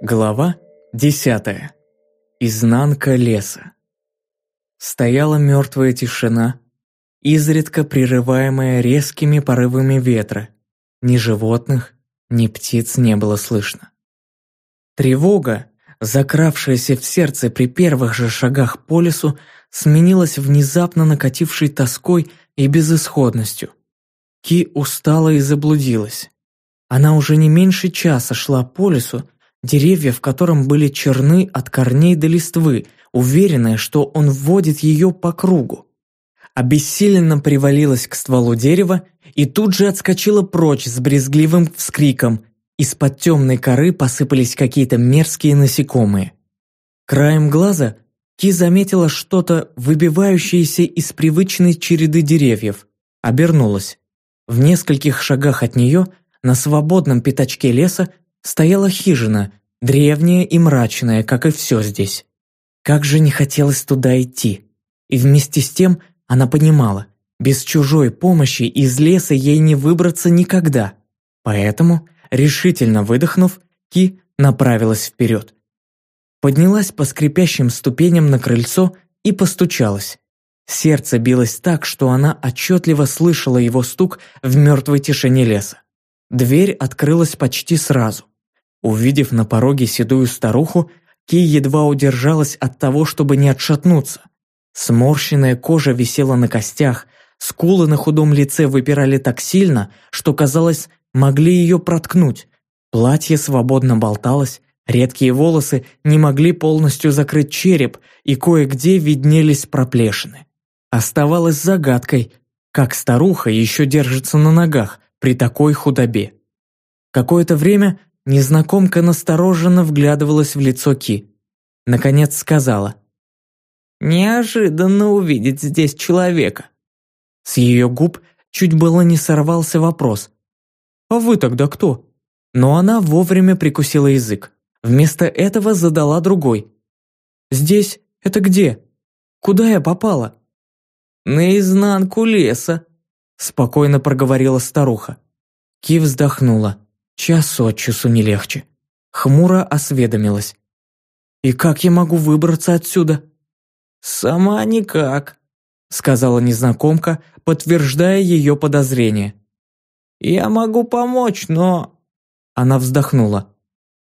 Глава десятая. Изнанка леса. Стояла мертвая тишина, изредка прерываемая резкими порывами ветра. Ни животных, ни птиц не было слышно. Тревога, закравшаяся в сердце при первых же шагах по лесу, сменилась внезапно накатившей тоской и безысходностью. Ки устала и заблудилась. Она уже не меньше часа шла по лесу, деревья в котором были черны от корней до листвы, уверенная, что он вводит ее по кругу. Обессиленно привалилась к стволу дерева и тут же отскочила прочь с брезгливым вскриком. Из-под темной коры посыпались какие-то мерзкие насекомые. Краем глаза Ки заметила что-то, выбивающееся из привычной череды деревьев. Обернулась. В нескольких шагах от нее, на свободном пятачке леса, стояла хижина, древняя и мрачная, как и все здесь. Как же не хотелось туда идти. И вместе с тем она понимала, без чужой помощи из леса ей не выбраться никогда. Поэтому, решительно выдохнув, Ки направилась вперед. Поднялась по скрипящим ступеням на крыльцо и постучалась. Сердце билось так, что она отчетливо слышала его стук в мертвой тишине леса. Дверь открылась почти сразу. Увидев на пороге седую старуху, Ки едва удержалась от того, чтобы не отшатнуться. Сморщенная кожа висела на костях, скулы на худом лице выпирали так сильно, что, казалось, могли ее проткнуть. Платье свободно болталось, редкие волосы не могли полностью закрыть череп, и кое-где виднелись проплешины. Оставалось загадкой, как старуха еще держится на ногах при такой худобе. Какое-то время Незнакомка настороженно вглядывалась в лицо Ки. Наконец сказала. «Неожиданно увидеть здесь человека». С ее губ чуть было не сорвался вопрос. «А вы тогда кто?» Но она вовремя прикусила язык. Вместо этого задала другой. «Здесь? Это где? Куда я попала?» «Наизнанку леса», – спокойно проговорила старуха. Ки вздохнула. Час от часу не легче. Хмуро осведомилась. «И как я могу выбраться отсюда?» «Сама никак», — сказала незнакомка, подтверждая ее подозрение. «Я могу помочь, но...» Она вздохнула.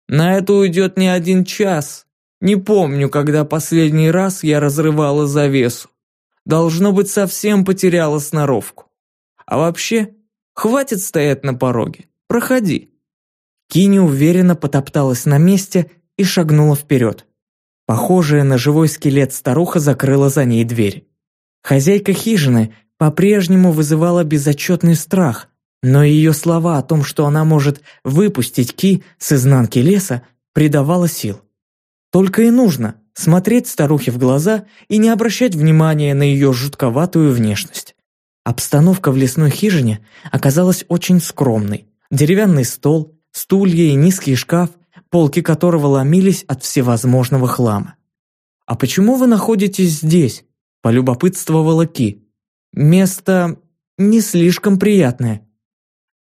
«На это уйдет не один час. Не помню, когда последний раз я разрывала завесу. Должно быть, совсем потеряла сноровку. А вообще, хватит стоять на пороге. Проходи». Кини уверенно потопталась на месте и шагнула вперед. Похожая на живой скелет старуха закрыла за ней дверь. Хозяйка хижины по-прежнему вызывала безотчетный страх, но ее слова о том, что она может выпустить Ки с изнанки леса, придавала сил. Только и нужно смотреть старухе в глаза и не обращать внимания на ее жутковатую внешность. Обстановка в лесной хижине оказалась очень скромной. Деревянный стол, стулья и низкий шкаф, полки которого ломились от всевозможного хлама. «А почему вы находитесь здесь?» – полюбопытствовала Ки. «Место не слишком приятное».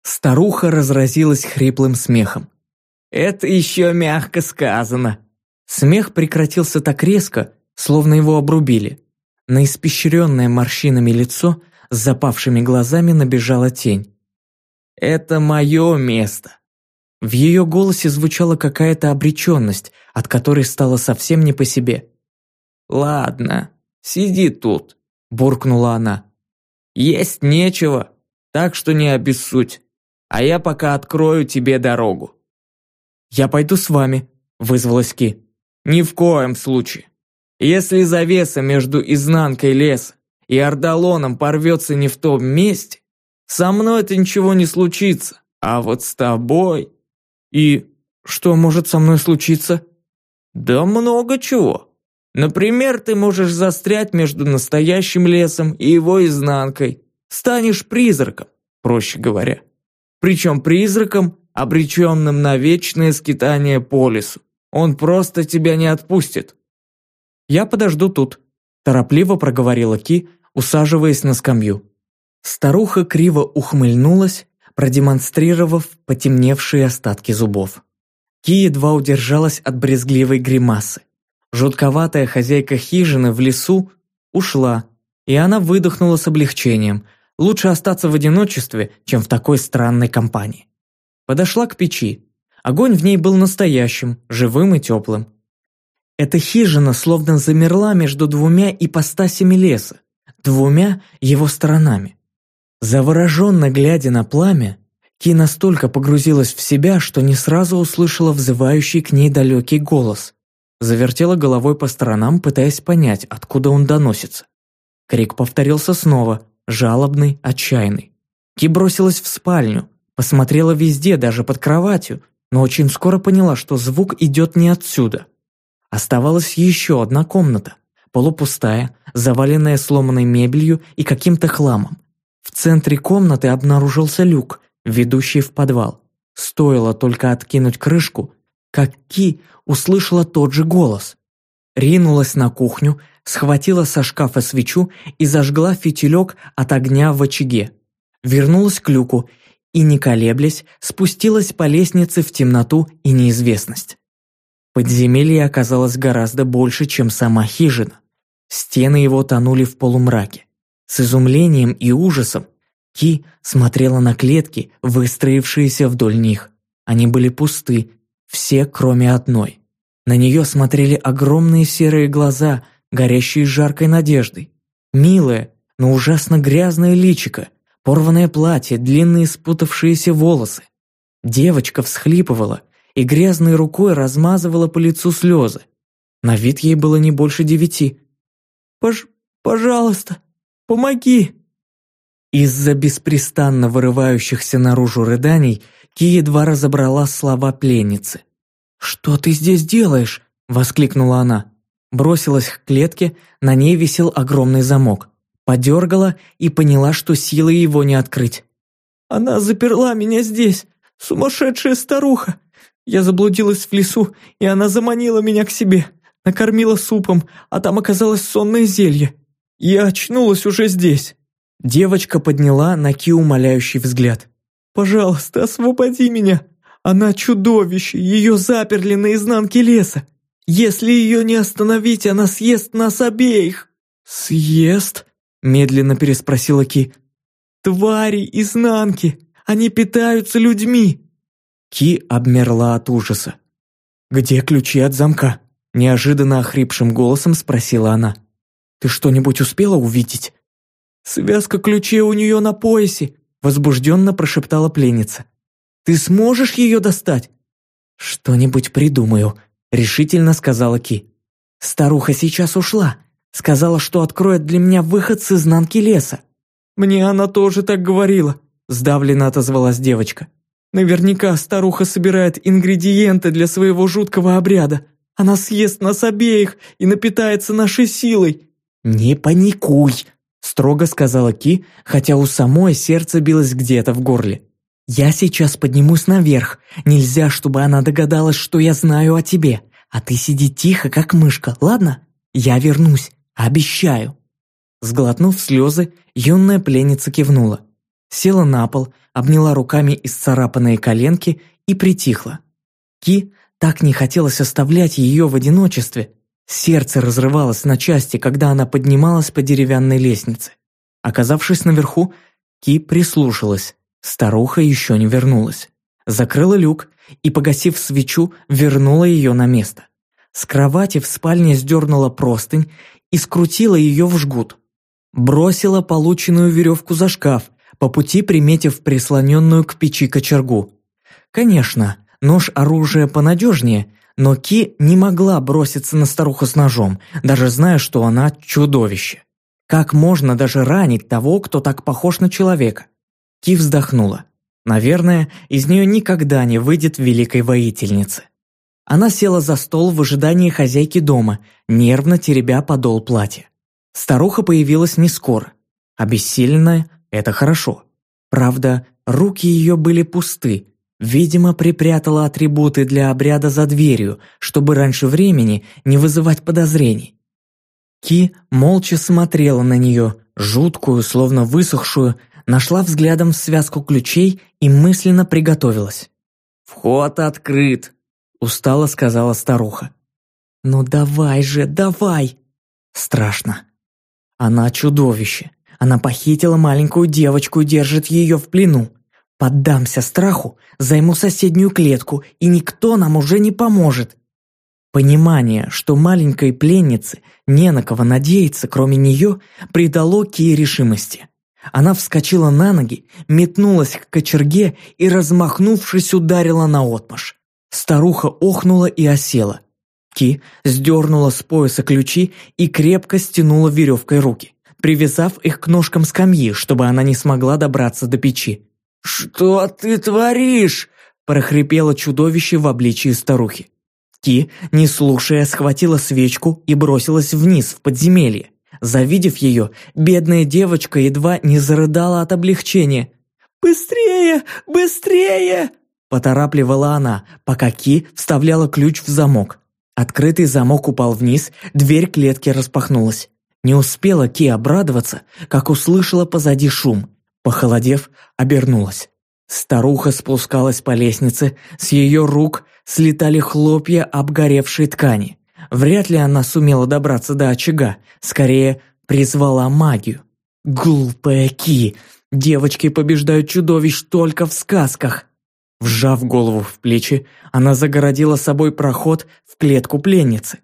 Старуха разразилась хриплым смехом. «Это еще мягко сказано». Смех прекратился так резко, словно его обрубили. На испещренное морщинами лицо с запавшими глазами набежала тень. «Это мое место. В ее голосе звучала какая-то обреченность, от которой стало совсем не по себе. «Ладно, сиди тут», – буркнула она. «Есть нечего, так что не обессудь, а я пока открою тебе дорогу». «Я пойду с вами», – вызвалась Ки. «Ни в коем случае. Если завеса между изнанкой леса и Ордалоном порвется не в том месте, со мной-то ничего не случится, а вот с тобой...» «И что может со мной случиться?» «Да много чего. Например, ты можешь застрять между настоящим лесом и его изнанкой. Станешь призраком, проще говоря. Причем призраком, обреченным на вечное скитание по лесу. Он просто тебя не отпустит». «Я подожду тут», – торопливо проговорила Ки, усаживаясь на скамью. Старуха криво ухмыльнулась продемонстрировав потемневшие остатки зубов. Ки едва удержалась от брезгливой гримасы. Жутковатая хозяйка хижины в лесу ушла, и она выдохнула с облегчением. Лучше остаться в одиночестве, чем в такой странной компании. Подошла к печи. Огонь в ней был настоящим, живым и теплым. Эта хижина словно замерла между двумя ипостасями леса, двумя его сторонами. Завороженно глядя на пламя, Ки настолько погрузилась в себя, что не сразу услышала взывающий к ней далекий голос. Завертела головой по сторонам, пытаясь понять, откуда он доносится. Крик повторился снова, жалобный, отчаянный. Ки бросилась в спальню, посмотрела везде, даже под кроватью, но очень скоро поняла, что звук идет не отсюда. Оставалась еще одна комната, полупустая, заваленная сломанной мебелью и каким-то хламом. В центре комнаты обнаружился люк, ведущий в подвал. Стоило только откинуть крышку, как Ки услышала тот же голос. Ринулась на кухню, схватила со шкафа свечу и зажгла фитилек от огня в очаге. Вернулась к люку и, не колеблясь, спустилась по лестнице в темноту и неизвестность. Подземелье оказалось гораздо больше, чем сама хижина. Стены его тонули в полумраке. С изумлением и ужасом Ки смотрела на клетки, выстроившиеся вдоль них. Они были пусты, все кроме одной. На нее смотрели огромные серые глаза, горящие жаркой надеждой. Милое, но ужасно грязное личико, порванное платье, длинные спутавшиеся волосы. Девочка всхлипывала и грязной рукой размазывала по лицу слезы. На вид ей было не больше девяти. «Пож... пожалуйста, помоги!» Из-за беспрестанно вырывающихся наружу рыданий Ки едва разобрала слова пленницы. «Что ты здесь делаешь?» – воскликнула она. Бросилась к клетке, на ней висел огромный замок. Подергала и поняла, что силой его не открыть. «Она заперла меня здесь, сумасшедшая старуха! Я заблудилась в лесу, и она заманила меня к себе, накормила супом, а там оказалось сонное зелье. Я очнулась уже здесь». Девочка подняла на Ки умоляющий взгляд. «Пожалуйста, освободи меня! Она чудовище, ее заперли на изнанке леса! Если ее не остановить, она съест нас обеих!» «Съест?» – медленно переспросила Ки. «Твари изнанки! Они питаются людьми!» Ки обмерла от ужаса. «Где ключи от замка?» – неожиданно охрипшим голосом спросила она. «Ты что-нибудь успела увидеть?» «Связка ключей у нее на поясе», – возбужденно прошептала пленница. «Ты сможешь ее достать?» «Что-нибудь придумаю», – решительно сказала Ки. «Старуха сейчас ушла. Сказала, что откроет для меня выход с изнанки леса». «Мне она тоже так говорила», – сдавленно отозвалась девочка. «Наверняка старуха собирает ингредиенты для своего жуткого обряда. Она съест нас обеих и напитается нашей силой». «Не паникуй», строго сказала Ки, хотя у самой сердце билось где-то в горле. «Я сейчас поднимусь наверх. Нельзя, чтобы она догадалась, что я знаю о тебе. А ты сиди тихо, как мышка, ладно? Я вернусь, обещаю». Сглотнув слезы, юная пленница кивнула. Села на пол, обняла руками исцарапанные коленки и притихла. Ки так не хотелось оставлять ее в одиночестве, Сердце разрывалось на части, когда она поднималась по деревянной лестнице. Оказавшись наверху, Ки прислушалась. Старуха еще не вернулась. Закрыла люк и, погасив свечу, вернула ее на место. С кровати в спальне сдернула простынь и скрутила ее в жгут. Бросила полученную веревку за шкаф, по пути приметив прислоненную к печи кочергу. Конечно, нож оружие понадежнее, но Ки не могла броситься на старуху с ножом, даже зная, что она чудовище. Как можно даже ранить того, кто так похож на человека? Ки вздохнула. Наверное, из нее никогда не выйдет великой воительницы. Она села за стол в ожидании хозяйки дома, нервно теребя подол платья. Старуха появилась не скоро. Обессиленная – это хорошо. Правда, руки ее были пусты, Видимо, припрятала атрибуты для обряда за дверью, чтобы раньше времени не вызывать подозрений. Ки молча смотрела на нее, жуткую, словно высохшую, нашла взглядом связку ключей и мысленно приготовилась. «Вход открыт. устало сказала старуха. «Ну давай же, давай!» Страшно. Она чудовище. Она похитила маленькую девочку и держит ее в плену. Поддамся страху, займу соседнюю клетку, и никто нам уже не поможет. Понимание, что маленькой пленнице не на кого надеяться, кроме нее, придало Кии решимости. Она вскочила на ноги, метнулась к кочерге и, размахнувшись, ударила наотмашь. Старуха охнула и осела. Ки сдернула с пояса ключи и крепко стянула веревкой руки, привязав их к ножкам скамьи, чтобы она не смогла добраться до печи. «Что ты творишь?» – прохрипело чудовище в обличии старухи. Ки, не слушая, схватила свечку и бросилась вниз, в подземелье. Завидев ее, бедная девочка едва не зарыдала от облегчения. «Быстрее! Быстрее!» – поторапливала она, пока Ки вставляла ключ в замок. Открытый замок упал вниз, дверь клетки распахнулась. Не успела Ки обрадоваться, как услышала позади шум. Похолодев, обернулась. Старуха спускалась по лестнице, с ее рук слетали хлопья обгоревшей ткани. Вряд ли она сумела добраться до очага, скорее призвала магию. Глупая Ки! Девочки побеждают чудовищ только в сказках. Вжав голову в плечи, она загородила собой проход в клетку пленницы.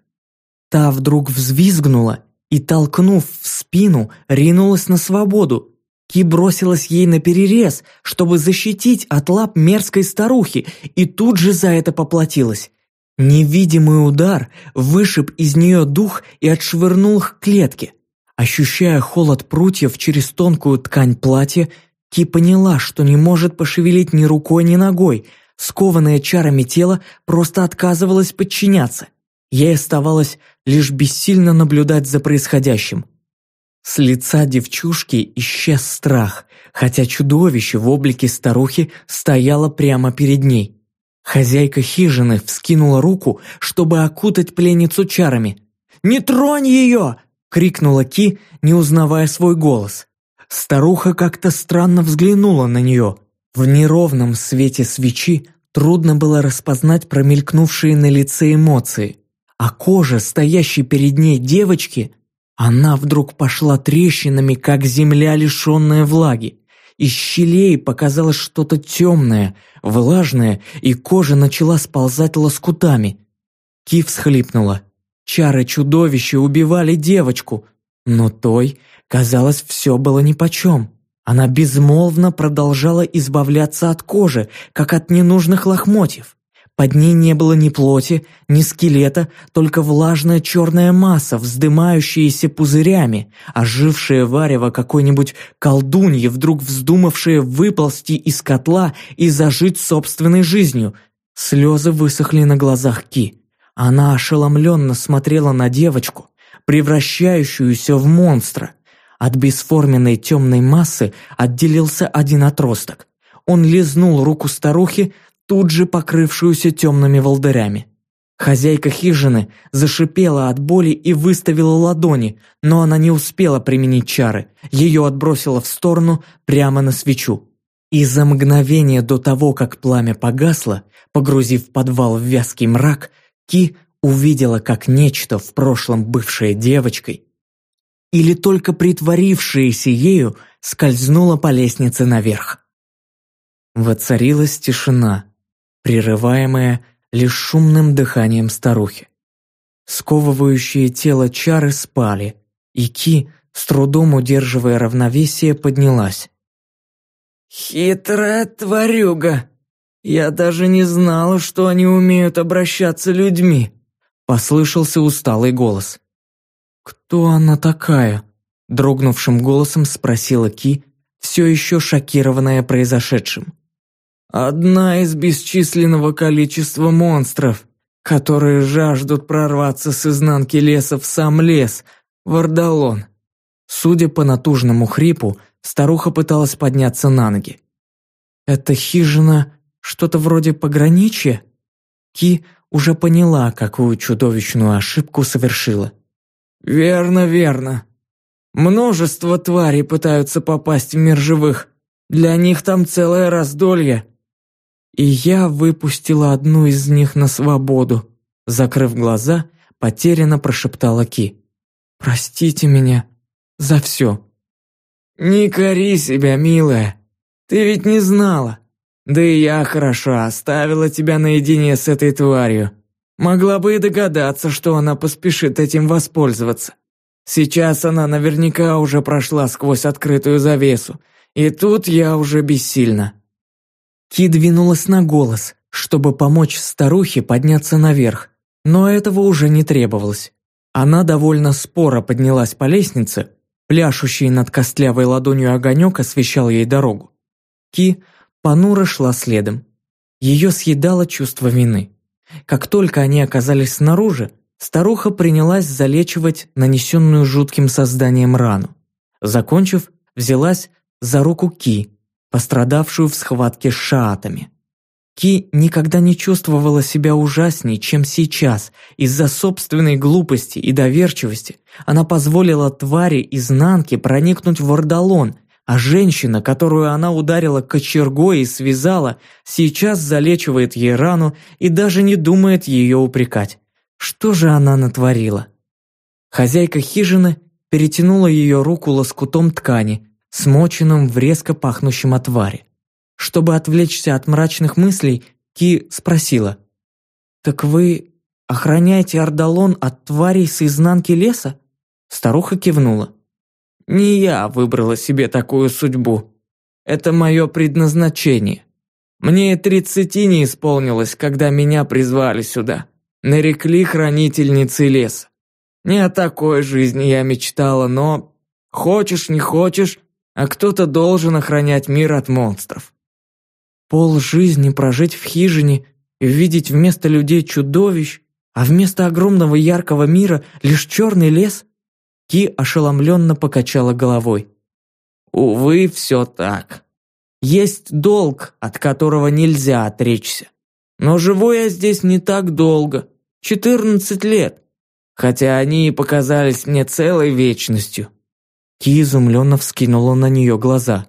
Та вдруг взвизгнула и, толкнув в спину, ринулась на свободу. Ки бросилась ей на перерез, чтобы защитить от лап мерзкой старухи, и тут же за это поплатилась. Невидимый удар вышиб из нее дух и отшвырнул к клетке. Ощущая холод прутьев через тонкую ткань платья, Ки поняла, что не может пошевелить ни рукой, ни ногой. Скованное чарами тело просто отказывалось подчиняться. Ей оставалось лишь бессильно наблюдать за происходящим. С лица девчушки исчез страх, хотя чудовище в облике старухи стояло прямо перед ней. Хозяйка хижины вскинула руку, чтобы окутать пленницу чарами. «Не тронь ее!» — крикнула Ки, не узнавая свой голос. Старуха как-то странно взглянула на нее. В неровном свете свечи трудно было распознать промелькнувшие на лице эмоции. А кожа, стоящей перед ней девочки, она вдруг пошла трещинами, как земля, лишенная влаги. Из щелей показалось что-то темное, влажное, и кожа начала сползать лоскутами. Ки всхлипнула. Чары чудовища убивали девочку, но той Казалось, все было нипочем. Она безмолвно продолжала избавляться от кожи, как от ненужных лохмотьев. Под ней не было ни плоти, ни скелета, только влажная черная масса, вздымающаяся пузырями, ожившее варево какой-нибудь колдуньи, вдруг вздумавшее выползти из котла и зажить собственной жизнью. Слезы высохли на глазах Ки. Она ошеломленно смотрела на девочку, превращающуюся в монстра. От бесформенной темной массы отделился один отросток. Он лизнул руку старухи, тут же покрывшуюся темными волдырями. Хозяйка хижины зашипела от боли и выставила ладони, но она не успела применить чары. Ее отбросило в сторону прямо на свечу. И за мгновение до того, как пламя погасло, погрузив подвал в вязкий мрак, Ки увидела, как нечто, в прошлом бывшее девочкой, или только притворившаяся ею скользнула по лестнице наверх. Воцарилась тишина, прерываемая лишь шумным дыханием старухи. Сковывающие тело чары спали, и Ки, с трудом удерживая равновесие, поднялась. «Хитрая тварюга! Я даже не знала, что они умеют обращаться людьми!» Послышался усталый голос. «Кто она такая?» – дрогнувшим голосом спросила Ки, все еще шокированная произошедшим. «Одна из бесчисленного количества монстров, которые жаждут прорваться с изнанки леса в сам лес, Вардалон». Судя по натужному хрипу, старуха пыталась подняться на ноги. «Это хижина что-то вроде пограничья?» Ки уже поняла, какую чудовищную ошибку совершила. «Верно, верно. Множество тварей пытаются попасть в мир живых. Для них там целое раздолье. И я выпустила одну из них на свободу. Закрыв глаза, потерянно прошептала Ки. «Простите меня за все». «Не кори себя, милая. Ты ведь не знала. Да и я хорошо оставила тебя наедине с этой тварью. Могла бы и догадаться, что она поспешит этим воспользоваться. Сейчас она наверняка уже прошла сквозь открытую завесу, и тут я уже бессильна». Ки двинулась на голос, чтобы помочь старухе подняться наверх, но этого уже не требовалось. Она довольно споро поднялась по лестнице, пляшущий над костлявой ладонью огонек освещал ей дорогу. Ки понуро шла следом. Ее съедало чувство вины. Как только они оказались снаружи, старуха принялась залечивать нанесенную жутким созданием рану. Закончив, взялась за руку Ки, пострадавшую в схватке с шаатами. Ки никогда не чувствовала себя ужасней, чем сейчас. Из-за собственной глупости и доверчивости она позволила твари изнанки проникнуть в Ордалон, а женщина, которую она ударила кочергой и связала, сейчас залечивает ей рану и даже не думает ее упрекать. Что же она натворила? Хозяйка хижины перетянула ее руку лоскутом ткани, смоченным в резко пахнущем отваре. Чтобы отвлечься от мрачных мыслей, Ки спросила. «Так вы охраняете Ардалон от тварей с изнанки леса?» Старуха кивнула. «Не я выбрала себе такую судьбу. Это мое предназначение. Мне тридцати не исполнилось, когда меня призвали сюда. Нарекли хранительницей леса. Не о такой жизни я мечтала, но... Хочешь, не хочешь, а кто-то должен охранять мир от монстров. Пол жизни прожить в хижине и видеть вместо людей чудовищ, а вместо огромного яркого мира лишь черный лес? Ки ошеломленно покачала головой. Увы, все так. Есть долг, от которого нельзя отречься. Но живу я здесь не так долго, четырнадцать лет, хотя они и показались мне целой вечностью. Ки изумленно вскинула на нее глаза.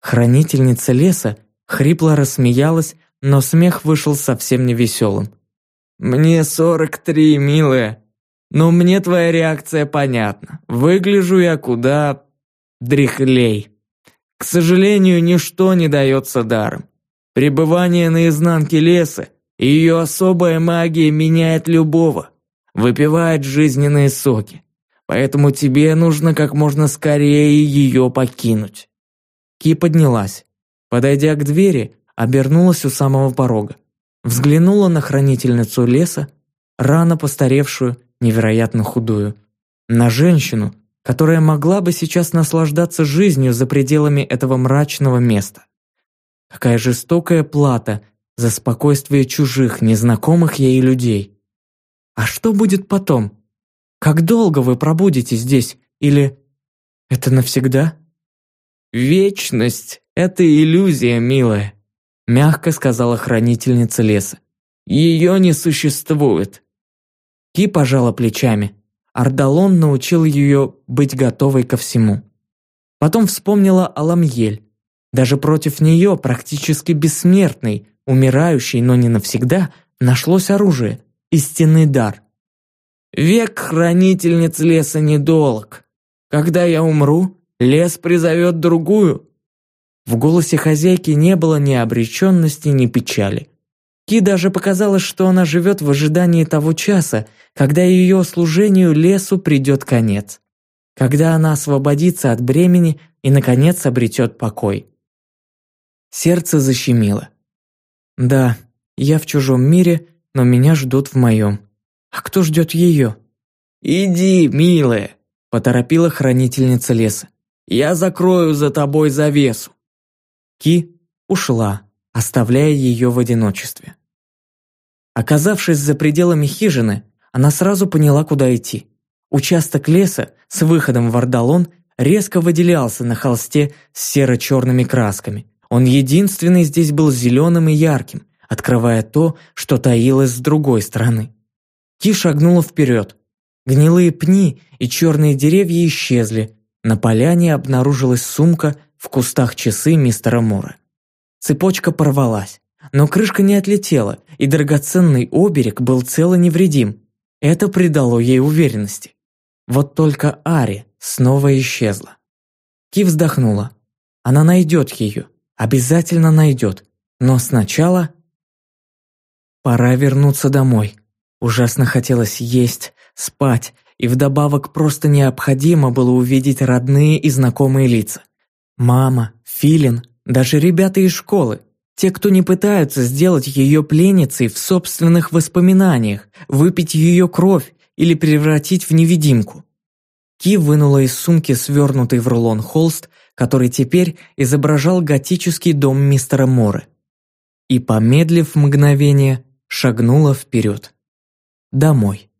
Хранительница леса Хрипло рассмеялась, но смех вышел совсем невеселым. «Мне сорок три, милая. Но мне твоя реакция понятна. Выгляжу я куда... дряхлей. К сожалению, ничто не дается даром. Пребывание на изнанке леса и ее особая магия меняет любого, выпивает жизненные соки. Поэтому тебе нужно как можно скорее ее покинуть». Ки поднялась. Подойдя к двери, обернулась у самого порога. Взглянула на хранительницу леса, рано постаревшую, невероятно худую. На женщину, которая могла бы сейчас наслаждаться жизнью за пределами этого мрачного места. Какая жестокая плата за спокойствие чужих, незнакомых ей людей. А что будет потом? Как долго вы пробудете здесь? Или это навсегда? Вечность «Это иллюзия, милая», – мягко сказала хранительница леса. «Ее не существует». Ки пожала плечами. Ардалон научил ее быть готовой ко всему. Потом вспомнила Аламьель. Даже против нее, практически бессмертный, умирающий, но не навсегда, нашлось оружие – истинный дар. «Век хранительниц леса недолг. Когда я умру, лес призовет другую, в голосе хозяйки не было ни обреченности, ни печали. Ки даже показалось, что она живет в ожидании того часа, когда ее служению лесу придет конец. Когда она освободится от бремени и, наконец, обретет покой. Сердце защемило. Да, я в чужом мире, но меня ждут в моем. А кто ждет ее? «Иди, милая», – поторопила хранительница леса. «Я закрою за тобой завесу». Ки ушла, оставляя ее в одиночестве. Оказавшись за пределами хижины, она сразу поняла, куда идти. Участок леса с выходом в Ордалон резко выделялся на холсте с серо-черными красками. Он единственный здесь был зеленым и ярким, открывая то, что таилось с другой стороны. Ки шагнула вперед. Гнилые пни и черные деревья исчезли. На поляне обнаружилась сумка в кустах часы мистера Мора. Цепочка порвалась. но крышка не отлетела, и драгоценный оберег был цел и невредим. Это придало ей уверенности. Вот только Ари снова исчезла. Ки вздохнула. Она найдет ее, обязательно найдет, но сначала... Пора вернуться домой. Ужасно хотелось есть, спать, и вдобавок просто необходимо было увидеть родные и знакомые лица. Мама, Филин, даже ребята из школы. Те, кто не пытаются сделать ее пленницей в собственных воспоминаниях, выпить ее кровь или превратить в невидимку. Ки вынула из сумки свернутый в рулон холст, который теперь изображал готический дом мистера Моры. И, помедлив мгновение, шагнула вперед. Домой.